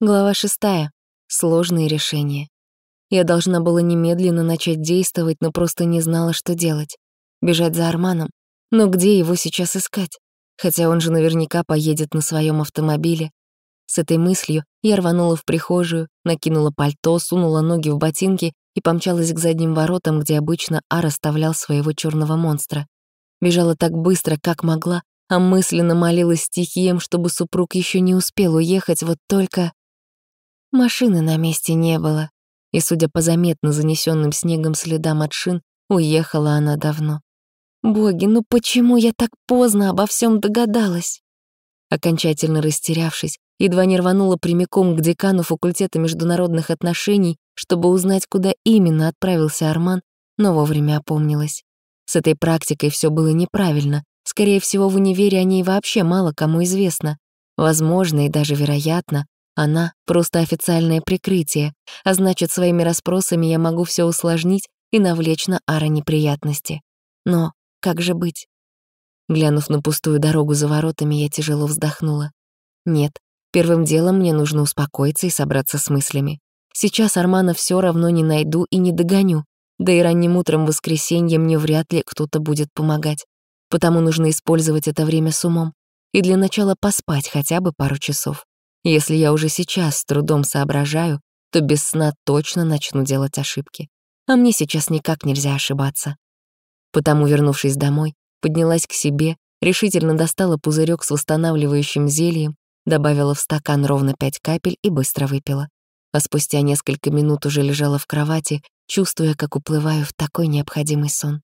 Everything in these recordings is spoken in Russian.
Глава шестая. Сложные решения. Я должна была немедленно начать действовать, но просто не знала, что делать. Бежать за Арманом. Но где его сейчас искать? Хотя он же наверняка поедет на своем автомобиле. С этой мыслью я рванула в прихожую, накинула пальто, сунула ноги в ботинки и помчалась к задним воротам, где обычно Ар оставлял своего черного монстра. Бежала так быстро, как могла, а мысленно молилась стихиям, чтобы супруг еще не успел уехать, вот только... Машины на месте не было, и, судя по заметно занесенным снегом следам от шин, уехала она давно. Боги, ну почему я так поздно обо всем догадалась? Окончательно растерявшись, едва не рванула прямиком к декану факультета международных отношений, чтобы узнать, куда именно отправился Арман, но вовремя опомнилась. С этой практикой все было неправильно. Скорее всего, в универе о ней вообще мало кому известно. Возможно и даже вероятно, она — просто официальное прикрытие, а значит, своими расспросами я могу все усложнить и навлечь на Ара неприятности. Но как же быть? Глянув на пустую дорогу за воротами, я тяжело вздохнула. Нет, первым делом мне нужно успокоиться и собраться с мыслями. Сейчас Армана все равно не найду и не догоню, да и ранним утром в воскресенье мне вряд ли кто-то будет помогать. Потому нужно использовать это время с умом и для начала поспать хотя бы пару часов. Если я уже сейчас с трудом соображаю, то без сна точно начну делать ошибки. А мне сейчас никак нельзя ошибаться. Потому, вернувшись домой, поднялась к себе, решительно достала пузырек с восстанавливающим зельем, добавила в стакан ровно пять капель и быстро выпила. А спустя несколько минут уже лежала в кровати, чувствуя, как уплываю в такой необходимый сон.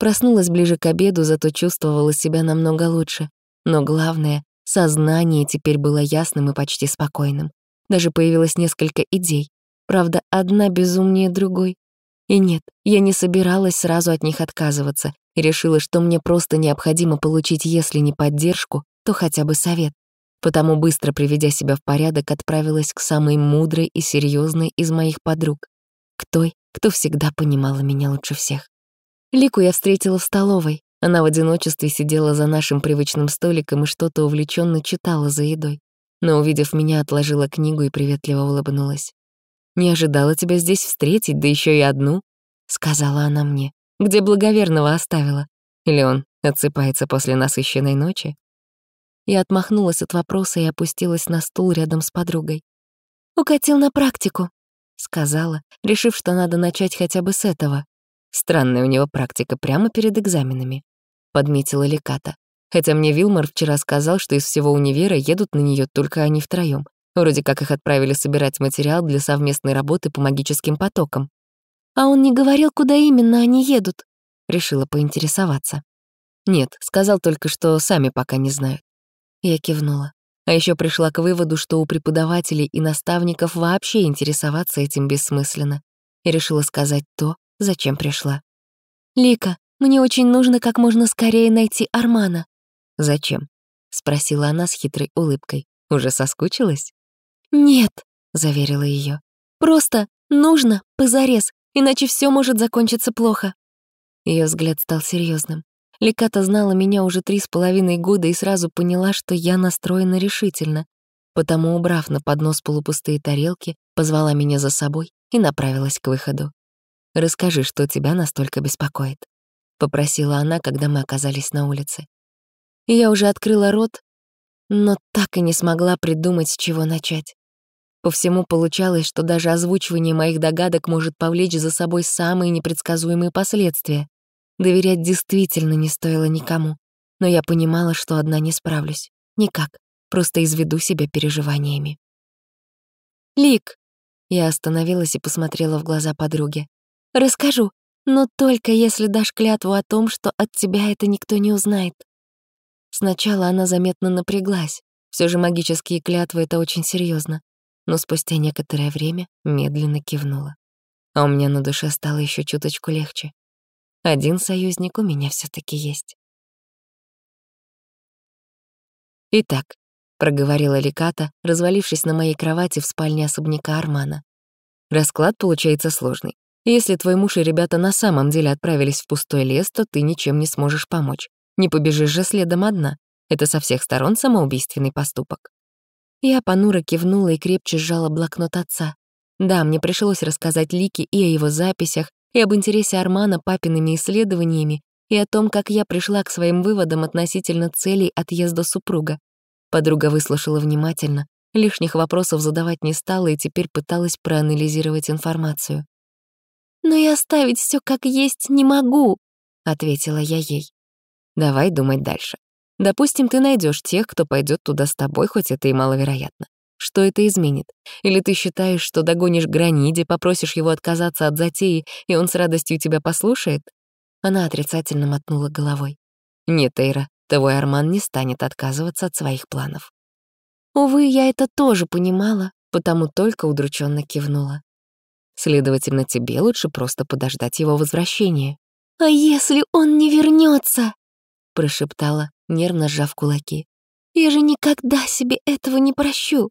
Проснулась ближе к обеду, зато чувствовала себя намного лучше. Но главное, Сознание теперь было ясным и почти спокойным. Даже появилось несколько идей. Правда, одна безумнее другой. И нет, я не собиралась сразу от них отказываться и решила, что мне просто необходимо получить, если не поддержку, то хотя бы совет. Потому, быстро приведя себя в порядок, отправилась к самой мудрой и серьезной из моих подруг, к той, кто всегда понимала меня лучше всех. Лику я встретила в столовой. Она в одиночестве сидела за нашим привычным столиком и что-то увлеченно читала за едой. Но, увидев меня, отложила книгу и приветливо улыбнулась. «Не ожидала тебя здесь встретить, да еще и одну», — сказала она мне. «Где благоверного оставила? Или он отсыпается после насыщенной ночи?» Я отмахнулась от вопроса и опустилась на стул рядом с подругой. «Укатил на практику», — сказала, решив, что надо начать хотя бы с этого. Странная у него практика прямо перед экзаменами подметила Леката. Хотя мне Вилмор вчера сказал, что из всего универа едут на нее только они втроем. Вроде как их отправили собирать материал для совместной работы по магическим потокам. «А он не говорил, куда именно они едут?» Решила поинтересоваться. «Нет, сказал только, что сами пока не знают». Я кивнула. А еще пришла к выводу, что у преподавателей и наставников вообще интересоваться этим бессмысленно. И решила сказать то, зачем пришла. «Лика, мне очень нужно как можно скорее найти Армана». «Зачем?» — спросила она с хитрой улыбкой. «Уже соскучилась?» «Нет», — заверила ее. «Просто нужно, позарез, иначе все может закончиться плохо». Ее взгляд стал серьезным. Ликата знала меня уже три с половиной года и сразу поняла, что я настроена решительно. Потому, убрав на поднос полупустые тарелки, позвала меня за собой и направилась к выходу. «Расскажи, что тебя настолько беспокоит». — попросила она, когда мы оказались на улице. И я уже открыла рот, но так и не смогла придумать, с чего начать. По всему получалось, что даже озвучивание моих догадок может повлечь за собой самые непредсказуемые последствия. Доверять действительно не стоило никому, но я понимала, что одна не справлюсь. Никак, просто изведу себя переживаниями. «Лик!» Я остановилась и посмотрела в глаза подруге. «Расскажу, но только если дашь клятву о том, что от тебя это никто не узнает. Сначала она заметно напряглась. Все же магические клятвы — это очень серьезно. Но спустя некоторое время медленно кивнула. А у меня на душе стало еще чуточку легче. Один союзник у меня все таки есть. «Итак», — проговорила Ликата, развалившись на моей кровати в спальне особняка Армана. «Расклад получается сложный. Если твой муж и ребята на самом деле отправились в пустой лес, то ты ничем не сможешь помочь. Не побежишь же следом одна. Это со всех сторон самоубийственный поступок. Я понуро кивнула и крепче сжала блокнот отца. Да, мне пришлось рассказать Лике и о его записях, и об интересе Армана папиными исследованиями, и о том, как я пришла к своим выводам относительно целей отъезда супруга. Подруга выслушала внимательно, лишних вопросов задавать не стала и теперь пыталась проанализировать информацию. «Но и оставить все как есть не могу», — ответила я ей. «Давай думать дальше. Допустим, ты найдешь тех, кто пойдет туда с тобой, хоть это и маловероятно. Что это изменит? Или ты считаешь, что догонишь Граниде, попросишь его отказаться от затеи, и он с радостью тебя послушает? Она отрицательно мотнула головой. Нет, Эйра, твой Арман не станет отказываться от своих планов. Увы, я это тоже понимала, потому только удрученно кивнула. Следовательно, тебе лучше просто подождать его возвращения. «А если он не вернется? прошептала, нервно сжав кулаки. «Я же никогда себе этого не прощу!»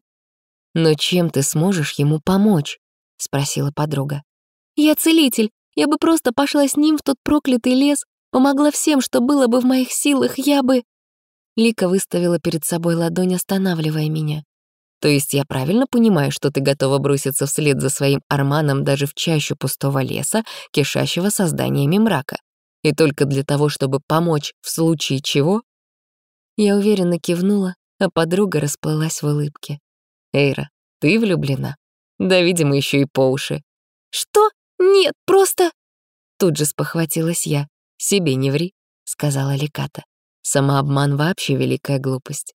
«Но чем ты сможешь ему помочь?» — спросила подруга. «Я целитель. Я бы просто пошла с ним в тот проклятый лес, помогла всем, что было бы в моих силах, я бы...» Лика выставила перед собой ладонь, останавливая меня. «То есть я правильно понимаю, что ты готова броситься вслед за своим Арманом даже в чащу пустого леса, кишащего созданиями мрака? И только для того, чтобы помочь в случае чего?» Я уверенно кивнула, а подруга расплылась в улыбке. Эйра, ты влюблена? Да, видимо, еще и по уши. Что? Нет, просто... Тут же спохватилась я. Себе не ври, сказала Ликата. Самообман вообще великая глупость.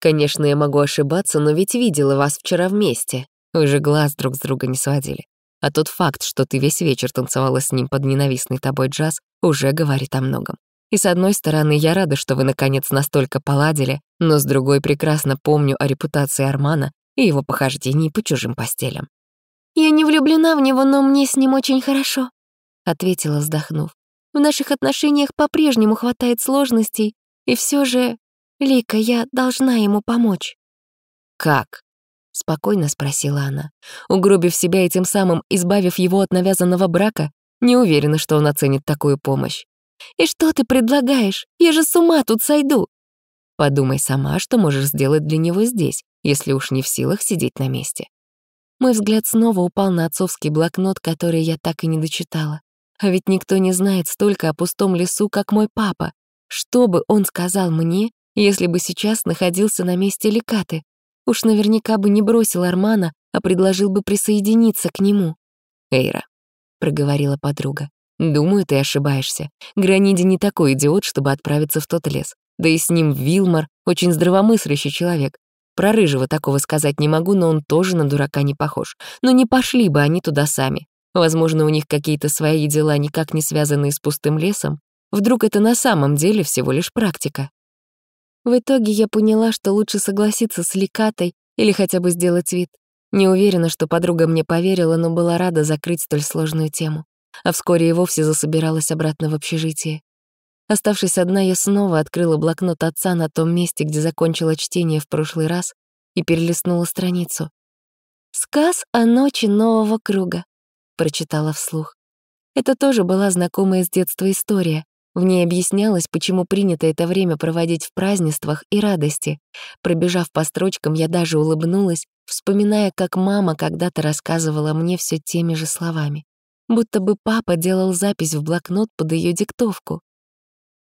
Конечно, я могу ошибаться, но ведь видела вас вчера вместе. Вы же глаз друг с друга не сводили. А тот факт, что ты весь вечер танцевала с ним под ненавистный тобой джаз, уже говорит о многом. И с одной стороны, я рада, что вы наконец настолько поладили, но с другой прекрасно помню о репутации Армана и его похождении по чужим постелям. «Я не влюблена в него, но мне с ним очень хорошо», — ответила, вздохнув. «В наших отношениях по-прежнему хватает сложностей, и все же, Лика, я должна ему помочь». «Как?» — спокойно спросила она. Угробив себя и тем самым избавив его от навязанного брака, не уверена, что он оценит такую помощь. «И что ты предлагаешь? Я же с ума тут сойду!» Подумай сама, что можешь сделать для него здесь, если уж не в силах сидеть на месте. Мой взгляд снова упал на отцовский блокнот, который я так и не дочитала. А ведь никто не знает столько о пустом лесу, как мой папа. Что бы он сказал мне, если бы сейчас находился на месте Лекаты? Уж наверняка бы не бросил Армана, а предложил бы присоединиться к нему. «Эйра», — проговорила подруга, «Думаю, ты ошибаешься. Граниди не такой идиот, чтобы отправиться в тот лес. Да и с ним Вилмар очень здравомыслящий человек. Про Рыжего такого сказать не могу, но он тоже на дурака не похож. Но не пошли бы они туда сами. Возможно, у них какие-то свои дела, никак не связанные с пустым лесом. Вдруг это на самом деле всего лишь практика. В итоге я поняла, что лучше согласиться с Ликатой или хотя бы сделать вид. Не уверена, что подруга мне поверила, но была рада закрыть столь сложную тему а вскоре и вовсе засобиралась обратно в общежитие. Оставшись одна, я снова открыла блокнот отца на том месте, где закончила чтение в прошлый раз, и перелистнула страницу. «Сказ о ночи нового круга», — прочитала вслух. Это тоже была знакомая с детства история. В ней объяснялось, почему принято это время проводить в празднествах и радости. Пробежав по строчкам, я даже улыбнулась, вспоминая, как мама когда-то рассказывала мне все теми же словами будто бы папа делал запись в блокнот под ее диктовку.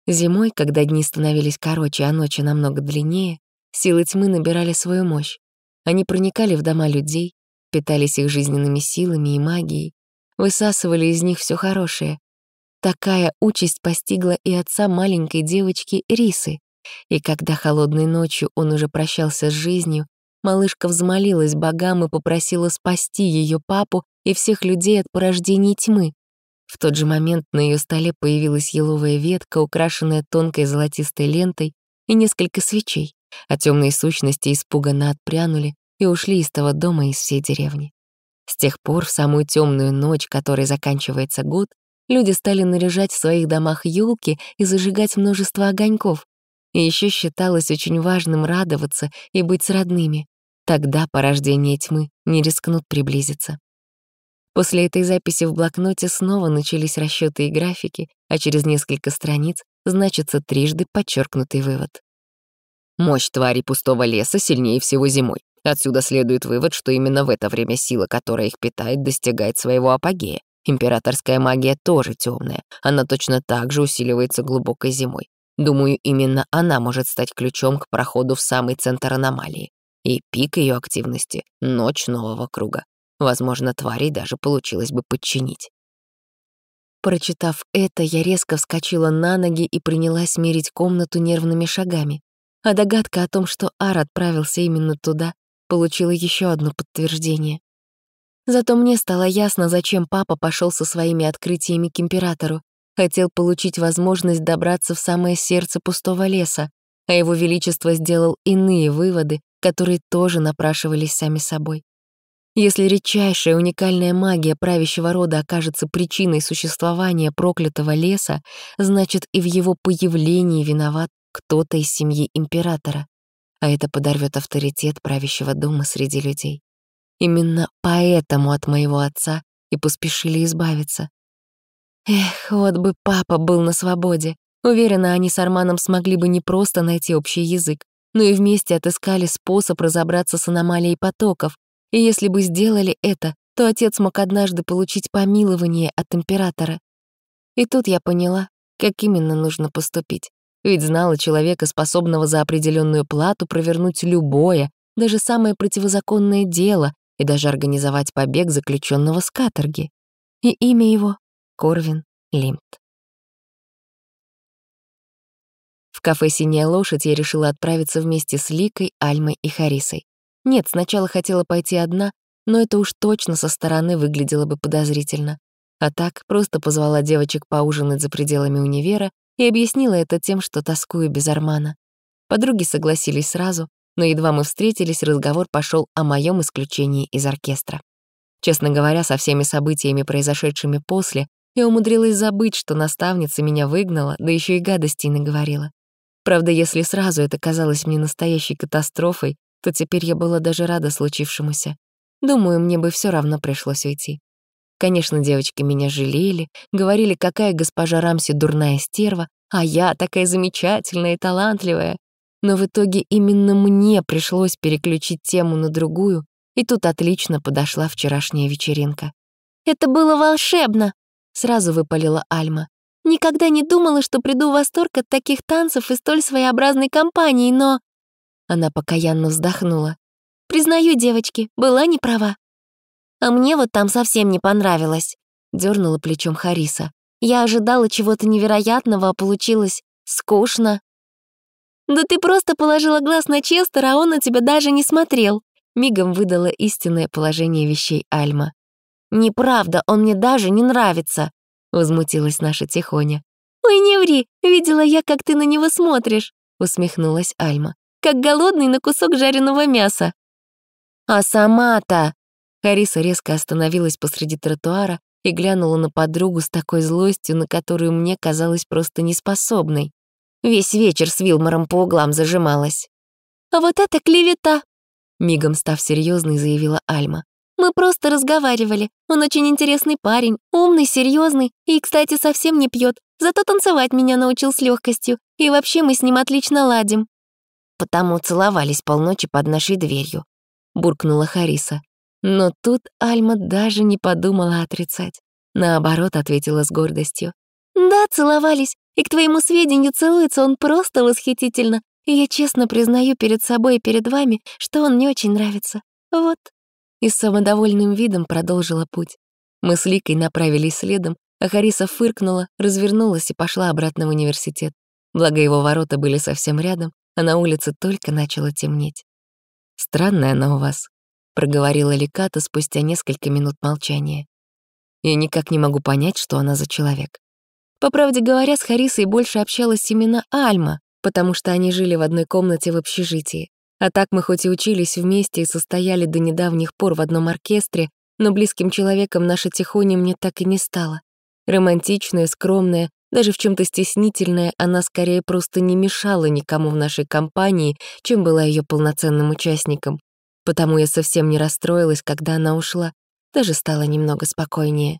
Зимой, когда дни становились короче, а ночи намного длиннее, силы тьмы набирали свою мощь. Они проникали в дома людей, питались их жизненными силами и магией, высасывали из них все хорошее. Такая участь постигла и отца маленькой девочки Рисы, и когда холодной ночью он уже прощался с жизнью, малышка взмолилась богам и попросила спасти ее папу и всех людей от порождений тьмы. В тот же момент на ее столе появилась еловая ветка, украшенная тонкой золотистой лентой, и несколько свечей, а темные сущности испуганно отпрянули и ушли из того дома из всей деревни. С тех пор, в самую темную ночь, которой заканчивается год, люди стали наряжать в своих домах елки и зажигать множество огоньков. И еще считалось очень важным радоваться и быть с родными. Тогда порождение тьмы не рискнут приблизиться. После этой записи в блокноте снова начались расчеты и графики, а через несколько страниц значится трижды подчеркнутый вывод. Мощь твари пустого леса сильнее всего зимой. Отсюда следует вывод, что именно в это время сила, которая их питает, достигает своего апогея. Императорская магия тоже темная, она точно так же усиливается глубокой зимой. Думаю, именно она может стать ключом к проходу в самый центр аномалии. И пик ее активности — ночь нового круга. Возможно, тварей даже получилось бы подчинить. Прочитав это, я резко вскочила на ноги и принялась мерить комнату нервными шагами. А догадка о том, что Ар отправился именно туда, получила еще одно подтверждение. Зато мне стало ясно, зачем папа пошел со своими открытиями к императору. Хотел получить возможность добраться в самое сердце пустого леса, а его величество сделал иные выводы, которые тоже напрашивались сами собой. Если редчайшая уникальная магия правящего рода окажется причиной существования проклятого леса, значит и в его появлении виноват кто-то из семьи императора, а это подорвет авторитет правящего дома среди людей. Именно поэтому от моего отца и поспешили избавиться. Эх, вот бы папа был на свободе. Уверена, они с Арманом смогли бы не просто найти общий язык, но и вместе отыскали способ разобраться с аномалией потоков. И если бы сделали это, то отец мог однажды получить помилование от императора. И тут я поняла, как именно нужно поступить. Ведь знала человека, способного за определенную плату провернуть любое, даже самое противозаконное дело и даже организовать побег заключенного с каторги. И имя его Корвин Лимт. В кафе «Синяя лошадь» я решила отправиться вместе с Ликой, Альмой и Харисой. Нет, сначала хотела пойти одна, но это уж точно со стороны выглядело бы подозрительно. А так просто позвала девочек поужинать за пределами универа и объяснила это тем, что тоскую без Армана. Подруги согласились сразу, но едва мы встретились, разговор пошел о моем исключении из оркестра. Честно говоря, со всеми событиями, произошедшими после, я умудрилась забыть, что наставница меня выгнала, да еще и гадостей наговорила. Правда, если сразу это казалось мне настоящей катастрофой, то теперь я была даже рада случившемуся. Думаю, мне бы все равно пришлось уйти. Конечно, девочки меня жалели, говорили, какая госпожа Рамси дурная стерва, а я такая замечательная и талантливая. Но в итоге именно мне пришлось переключить тему на другую, и тут отлично подошла вчерашняя вечеринка. «Это было волшебно!» Сразу выпалила Альма. «Никогда не думала, что приду в восторг от таких танцев и столь своеобразной компании, но...» Она покаянно вздохнула. «Признаю, девочки, была не права». «А мне вот там совсем не понравилось», — дернула плечом Хариса. «Я ожидала чего-то невероятного, а получилось скучно». «Да ты просто положила глаз на Честера, а он на тебя даже не смотрел», — мигом выдала истинное положение вещей Альма. «Неправда, он мне даже не нравится», — возмутилась наша Тихоня. «Ой, не ври, видела я, как ты на него смотришь», — усмехнулась Альма. «Как голодный на кусок жареного мяса». «А сама-то...» Хариса резко остановилась посреди тротуара и глянула на подругу с такой злостью, на которую мне казалась просто неспособной. Весь вечер с Вилмором по углам зажималась. «А вот это клевета!» Мигом став серьезной, заявила Альма. Мы просто разговаривали. Он очень интересный парень, умный, серьезный и, кстати, совсем не пьет. Зато танцевать меня научил с легкостью. И вообще мы с ним отлично ладим. Потому целовались полночи под нашей дверью, буркнула Хариса. Но тут Альма даже не подумала отрицать. Наоборот, ответила с гордостью. «Да, целовались. И к твоему сведению, целуется он просто восхитительно. И я честно признаю перед собой и перед вами, что он мне очень нравится. Вот» и с самодовольным видом продолжила путь. Мы с Ликой направились следом, а Хариса фыркнула, развернулась и пошла обратно в университет. Благо его ворота были совсем рядом, а на улице только начало темнеть. «Странная она у вас», — проговорила Ликата спустя несколько минут молчания. «Я никак не могу понять, что она за человек». По правде говоря, с Харисой больше общалась именно Альма, потому что они жили в одной комнате в общежитии. А так мы хоть и учились вместе и состояли до недавних пор в одном оркестре, но близким человеком наша Тихоня мне так и не стала. Романтичная, скромная, даже в чем то стеснительная, она скорее просто не мешала никому в нашей компании, чем была ее полноценным участником. Потому я совсем не расстроилась, когда она ушла, даже стала немного спокойнее.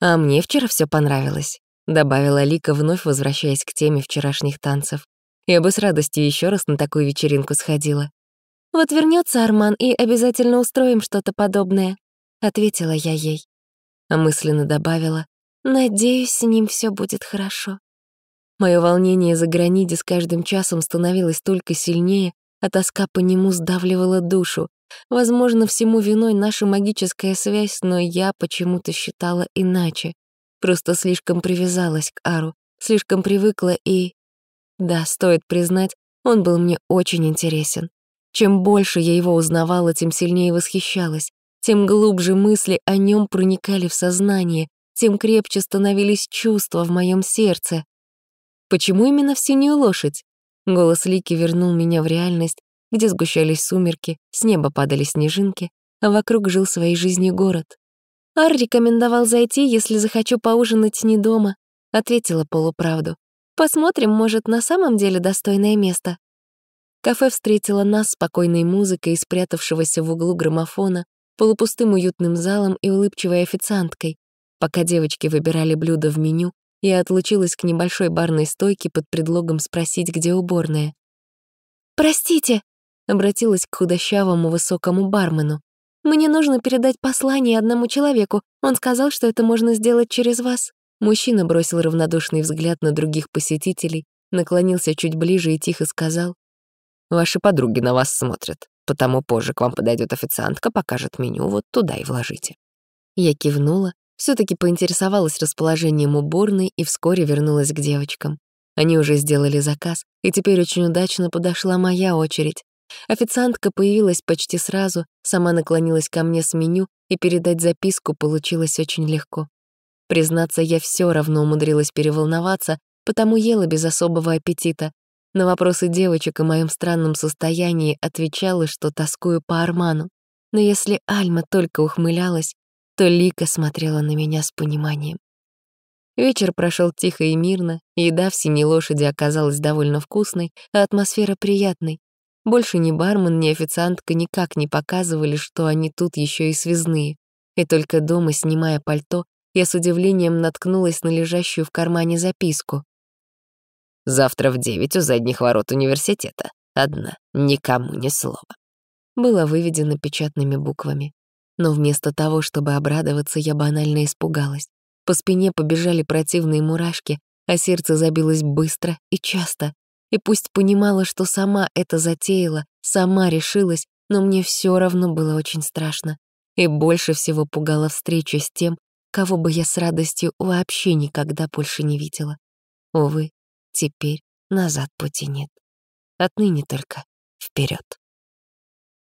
«А мне вчера все понравилось», — добавила Лика, вновь возвращаясь к теме вчерашних танцев. Я бы с радостью еще раз на такую вечеринку сходила. Вот вернется Арман, и обязательно устроим что-то подобное», — ответила я ей. А мысленно добавила, «Надеюсь, с ним все будет хорошо». Мое волнение за граниде с каждым часом становилось только сильнее, а тоска по нему сдавливала душу. Возможно, всему виной наша магическая связь, но я почему-то считала иначе. Просто слишком привязалась к Ару, слишком привыкла и... Да, стоит признать, он был мне очень интересен. Чем больше я его узнавала, тем сильнее восхищалась, тем глубже мысли о нем проникали в сознание, тем крепче становились чувства в моем сердце. Почему именно в синюю лошадь? Голос Лики вернул меня в реальность, где сгущались сумерки, с неба падали снежинки, а вокруг жил своей жизнью город. «Ар рекомендовал зайти, если захочу поужинать не дома», — ответила полуправду. «Посмотрим, может, на самом деле достойное место». Кафе встретило нас спокойной музыкой спрятавшегося в углу граммофона, полупустым уютным залом и улыбчивой официанткой. Пока девочки выбирали блюда в меню, я отлучилась к небольшой барной стойке под предлогом спросить, где уборная. «Простите», — обратилась к худощавому высокому бармену. «Мне нужно передать послание одному человеку. Он сказал, что это можно сделать через вас». Мужчина бросил равнодушный взгляд на других посетителей, наклонился чуть ближе и тихо сказал. «Ваши подруги на вас смотрят, потому позже к вам подойдет официантка, покажет меню, вот туда и вложите». Я кивнула, все таки поинтересовалась расположением уборной и вскоре вернулась к девочкам. Они уже сделали заказ, и теперь очень удачно подошла моя очередь. Официантка появилась почти сразу, сама наклонилась ко мне с меню, и передать записку получилось очень легко. Признаться, я все равно умудрилась переволноваться, потому ела без особого аппетита. На вопросы девочек о моем странном состоянии отвечала, что тоскую по Арману. Но если Альма только ухмылялась, то Лика смотрела на меня с пониманием. Вечер прошел тихо и мирно, еда в синей лошади оказалась довольно вкусной, а атмосфера приятной. Больше ни бармен, ни официантка никак не показывали, что они тут еще и связные. И только дома, снимая пальто, я с удивлением наткнулась на лежащую в кармане записку. «Завтра в девять у задних ворот университета. Одна, никому ни слова». Было выведено печатными буквами. Но вместо того, чтобы обрадоваться, я банально испугалась. По спине побежали противные мурашки, а сердце забилось быстро и часто. И пусть понимала, что сама это затеяла, сама решилась, но мне все равно было очень страшно. И больше всего пугала встреча с тем, кого бы я с радостью вообще никогда больше не видела. Увы, теперь назад пути нет. Отныне только вперед.